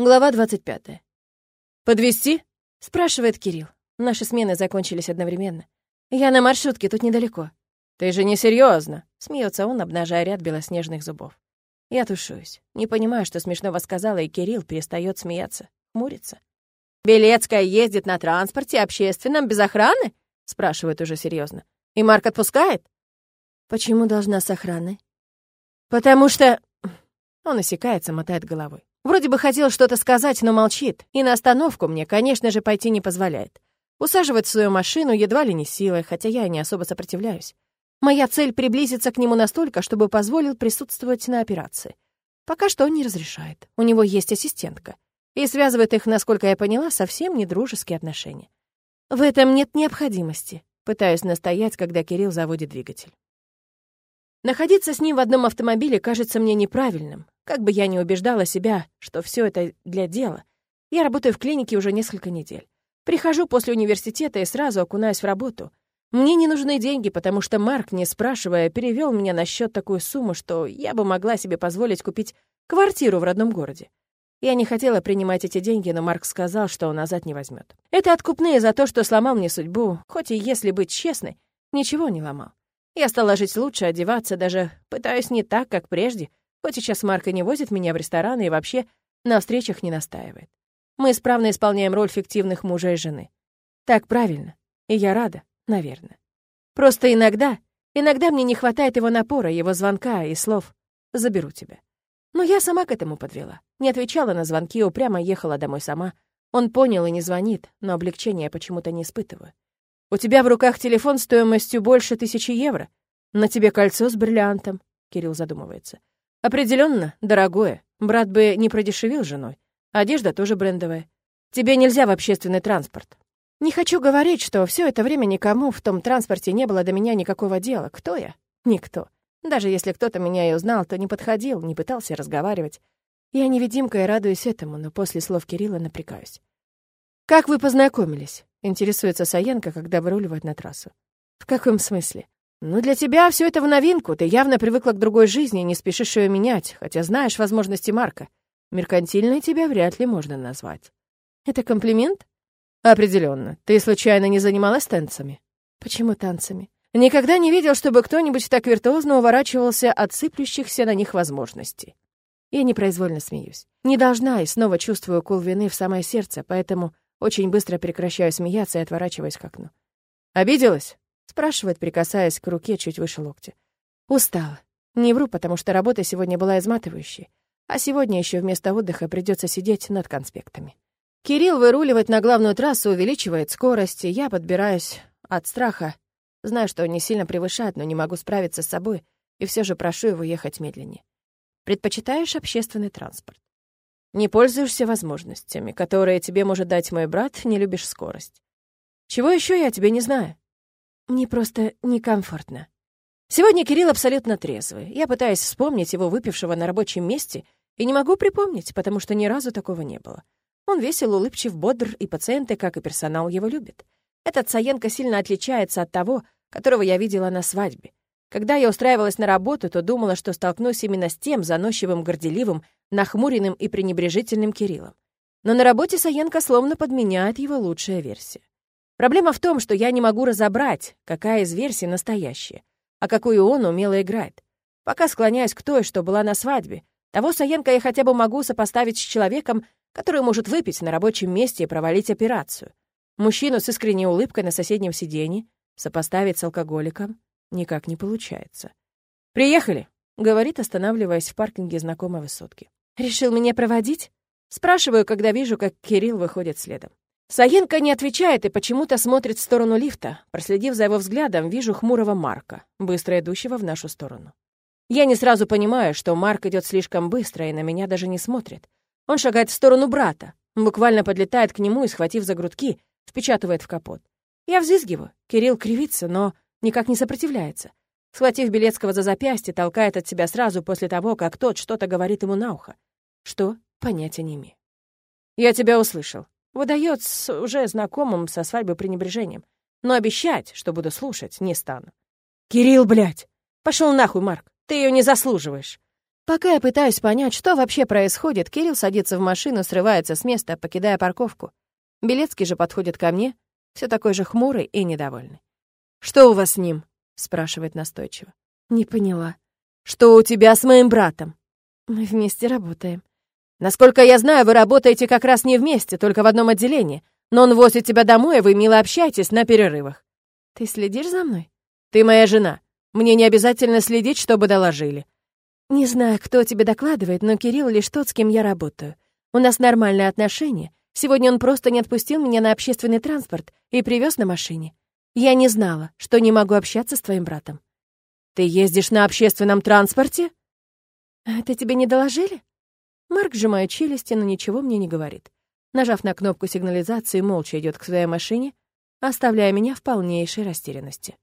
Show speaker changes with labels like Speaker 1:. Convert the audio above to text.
Speaker 1: Глава 25. «Подвезти?» — спрашивает Кирилл. Наши смены закончились одновременно. «Я на маршрутке, тут недалеко». «Ты же не серьезно? смеется он, обнажая ряд белоснежных зубов. Я тушуюсь. Не понимаю, что смешного сказала, и Кирилл перестает смеяться, хмурится. «Белецкая ездит на транспорте общественном без охраны?» — спрашивает уже серьезно. «И Марк отпускает?» «Почему должна с охраной?» «Потому что...» Он осекается, мотает головой. Вроде бы хотел что-то сказать, но молчит. И на остановку мне, конечно же, пойти не позволяет. Усаживать в свою машину едва ли не силой, хотя я не особо сопротивляюсь. Моя цель — приблизиться к нему настолько, чтобы позволил присутствовать на операции. Пока что он не разрешает. У него есть ассистентка. И связывает их, насколько я поняла, совсем не дружеские отношения. В этом нет необходимости. Пытаюсь настоять, когда Кирилл заводит двигатель. Находиться с ним в одном автомобиле кажется мне неправильным. Как бы я ни убеждала себя, что все это для дела. Я работаю в клинике уже несколько недель. Прихожу после университета и сразу окунаюсь в работу. Мне не нужны деньги, потому что Марк, не спрашивая, перевел меня на счет такую сумму, что я бы могла себе позволить купить квартиру в родном городе. Я не хотела принимать эти деньги, но Марк сказал, что он назад не возьмет. Это откупные за то, что сломал мне судьбу, хоть и, если быть честной, ничего не ломал. Я стала жить лучше, одеваться, даже пытаюсь не так, как прежде, Хоть сейчас Марка не возит меня в рестораны и вообще на встречах не настаивает. Мы исправно исполняем роль фиктивных мужа и жены. Так правильно. И я рада, наверное. Просто иногда, иногда мне не хватает его напора, его звонка и слов «заберу тебя». Но я сама к этому подвела. Не отвечала на звонки, упрямо ехала домой сама. Он понял и не звонит, но облегчения почему-то не испытываю. «У тебя в руках телефон стоимостью больше тысячи евро. На тебе кольцо с бриллиантом», — Кирилл задумывается. Определенно, дорогое. Брат бы не продешевил женой. Одежда тоже брендовая. Тебе нельзя в общественный транспорт. Не хочу говорить, что все это время никому в том транспорте не было до меня никакого дела. Кто я? Никто. Даже если кто-то меня и узнал, то не подходил, не пытался разговаривать. Я невидимка и радуюсь этому, но после слов Кирилла напрягаюсь. «Как вы познакомились?» — интересуется Саенко, когда выруливает на трассу. «В каком смысле?» «Ну, для тебя все это в новинку. Ты явно привыкла к другой жизни и не спешишь ее менять, хотя знаешь возможности Марка. Меркантильной тебя вряд ли можно назвать». «Это комплимент?» Определенно. Ты случайно не занималась танцами?» «Почему танцами?» «Никогда не видел, чтобы кто-нибудь так виртуозно уворачивался от сыплющихся на них возможностей». Я непроизвольно смеюсь. Не должна и снова чувствую укол вины в самое сердце, поэтому очень быстро прекращаю смеяться и отворачиваюсь к окну. «Обиделась?» Спрашивает, прикасаясь к руке чуть выше локтя. Устала. Не вру, потому что работа сегодня была изматывающей. А сегодня еще вместо отдыха придется сидеть над конспектами. Кирилл выруливает на главную трассу, увеличивает скорость, и я подбираюсь от страха. Знаю, что он не сильно превышает, но не могу справиться с собой, и все же прошу его ехать медленнее. Предпочитаешь общественный транспорт? Не пользуешься возможностями, которые тебе может дать мой брат, не любишь скорость. Чего еще я тебе не знаю? Мне просто некомфортно. Сегодня Кирилл абсолютно трезвый. Я пытаюсь вспомнить его выпившего на рабочем месте и не могу припомнить, потому что ни разу такого не было. Он весел, улыбчив, бодр, и пациенты, как и персонал, его любят. Этот Саенко сильно отличается от того, которого я видела на свадьбе. Когда я устраивалась на работу, то думала, что столкнусь именно с тем заносчивым, горделивым, нахмуренным и пренебрежительным Кириллом. Но на работе Саенко словно подменяет его лучшая версия. Проблема в том, что я не могу разобрать, какая из версий настоящая, а какую он умело играет. Пока склоняюсь к той, что была на свадьбе. Того Саенко я хотя бы могу сопоставить с человеком, который может выпить на рабочем месте и провалить операцию. Мужчину с искренней улыбкой на соседнем сиденье сопоставить с алкоголиком никак не получается. «Приехали», — говорит, останавливаясь в паркинге знакомой высотки. «Решил меня проводить?» Спрашиваю, когда вижу, как Кирилл выходит следом. Саенко не отвечает и почему-то смотрит в сторону лифта. Проследив за его взглядом, вижу хмурого Марка, быстро идущего в нашу сторону. Я не сразу понимаю, что Марк идет слишком быстро и на меня даже не смотрит. Он шагает в сторону брата, буквально подлетает к нему и, схватив за грудки, впечатывает в капот. Я взвизгиваю. Кирилл кривится, но никак не сопротивляется. Схватив Белецкого за запястье, толкает от себя сразу после того, как тот что-то говорит ему на ухо. Что? Понятия не имею. «Я тебя услышал», Выдает с уже знакомым со свадьбы пренебрежением. Но обещать, что буду слушать, не стану. «Кирилл, блядь! Пошел нахуй, Марк! Ты ее не заслуживаешь!» Пока я пытаюсь понять, что вообще происходит, Кирилл садится в машину, срывается с места, покидая парковку. Белецкий же подходит ко мне, все такой же хмурый и недовольный. «Что у вас с ним?» — спрашивает настойчиво. «Не поняла. Что у тебя с моим братом?» «Мы вместе работаем». «Насколько я знаю, вы работаете как раз не вместе, только в одном отделении. Но он возит тебя домой, и вы мило общаетесь на перерывах». «Ты следишь за мной?» «Ты моя жена. Мне не обязательно следить, чтобы доложили». «Не знаю, кто тебе докладывает, но Кирилл лишь тот, с кем я работаю. У нас нормальные отношения. Сегодня он просто не отпустил меня на общественный транспорт и привез на машине. Я не знала, что не могу общаться с твоим братом». «Ты ездишь на общественном транспорте?» «Это тебе не доложили?» Марк сжимает челюсти, но ничего мне не говорит. Нажав на кнопку сигнализации, молча идет к своей машине, оставляя меня в полнейшей растерянности.